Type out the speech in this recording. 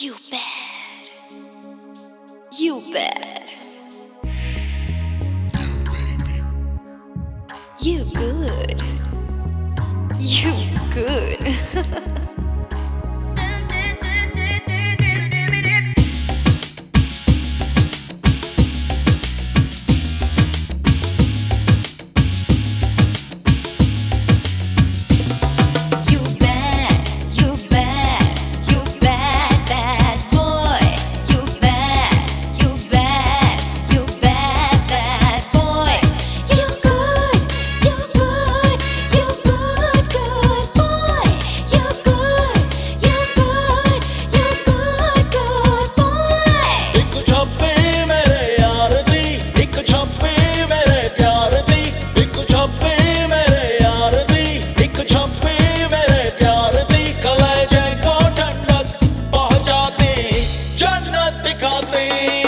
You bad. You bad. You good. You good. coffee.